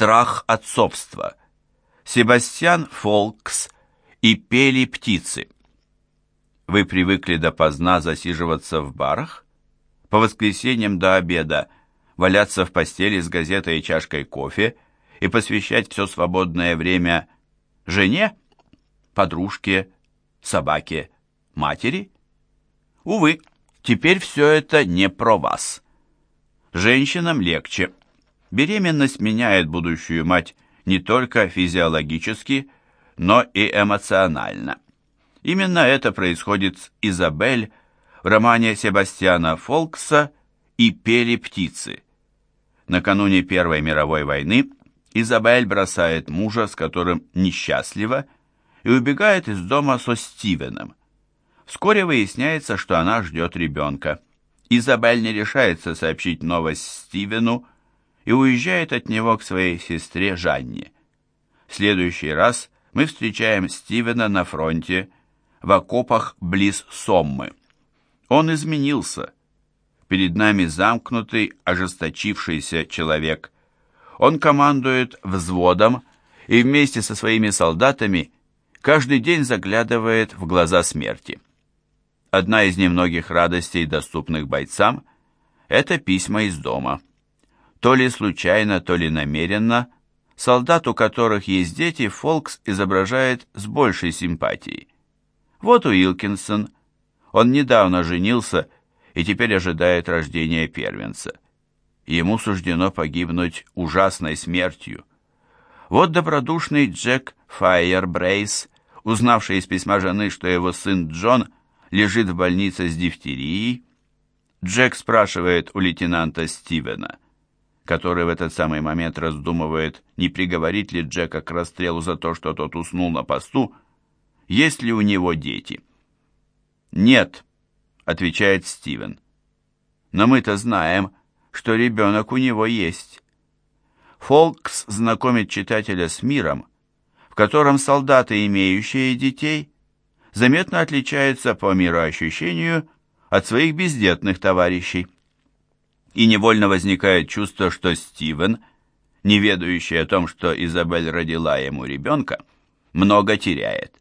Страх отцовства. Себастьян Фолкс и пели птицы. Вы привыкли допоздна засиживаться в барах? По воскресеньям до обеда валяться в постели с газетой и чашкой кофе и посвящать все свободное время жене, подружке, собаке, матери? Увы, теперь все это не про вас. Женщинам легче. Беременность меняет будущую мать не только физиологически, но и эмоционально. Именно это происходит с Изабель в романе Себастьяна Фолкса «И пели птицы». Накануне Первой мировой войны Изабель бросает мужа, с которым несчастлива, и убегает из дома со Стивеном. Вскоре выясняется, что она ждет ребенка. Изабель не решается сообщить новость Стивену и уезжает от него к своей сестре Жанне. В следующий раз мы встречаем Стивена на фронте, в окопах близ Соммы. Он изменился. Перед нами замкнутый, ожесточившийся человек. Он командует взводом и вместе со своими солдатами каждый день заглядывает в глаза смерти. Одна из немногих радостей, доступных бойцам, это письма из дома. То ли случайно, то ли намеренно, солдат, у которых есть дети, Фолкс изображает с большей симпатией. Вот Уилкинсон. Он недавно женился и теперь ожидает рождения первенца. Ему суждено погибнуть ужасной смертью. Вот добродушный Джек Файербрейс, узнавший из письма жены, что его сын Джон лежит в больнице с дифтерией. Джек спрашивает у лейтенанта Стивена, который в этот самый момент раздумывает, не приговорить ли Джека к расстрелу за то, что тот уснул на посту, есть ли у него дети. «Нет», — отвечает Стивен. «Но мы-то знаем, что ребенок у него есть». Фолкс знакомит читателя с миром, в котором солдаты, имеющие детей, заметно отличаются по мироощущению от своих бездетных товарищей. И невольно возникает чувство, что Стивен, не ведающий о том, что Изабель родила ему ребенка, много теряет.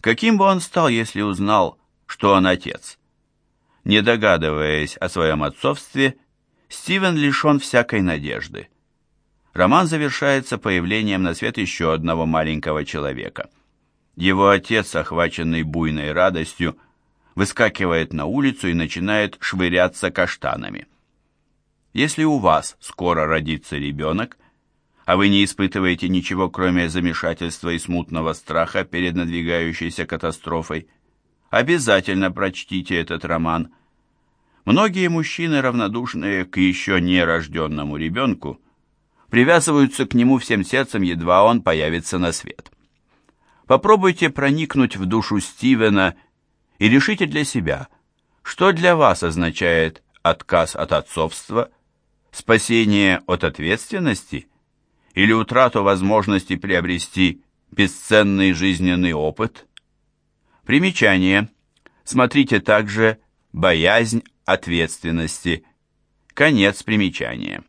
Каким бы он стал, если узнал, что он отец? Не догадываясь о своем отцовстве, Стивен лишен всякой надежды. Роман завершается появлением на свет еще одного маленького человека. Его отец, охваченный буйной радостью, выскакивает на улицу и начинает швыряться каштанами. Если у вас скоро родится ребенок, а вы не испытываете ничего, кроме замешательства и смутного страха перед надвигающейся катастрофой, обязательно прочтите этот роман. Многие мужчины, равнодушные к еще нерожденному ребенку, привязываются к нему всем сердцем, едва он появится на свет. Попробуйте проникнуть в душу Стивена и решите для себя, что для вас означает отказ от отцовства, спасение от ответственности – или утрату возможности приобрести бесценный жизненный опыт. Примечание. Смотрите также «Боязнь ответственности». Конец примечания.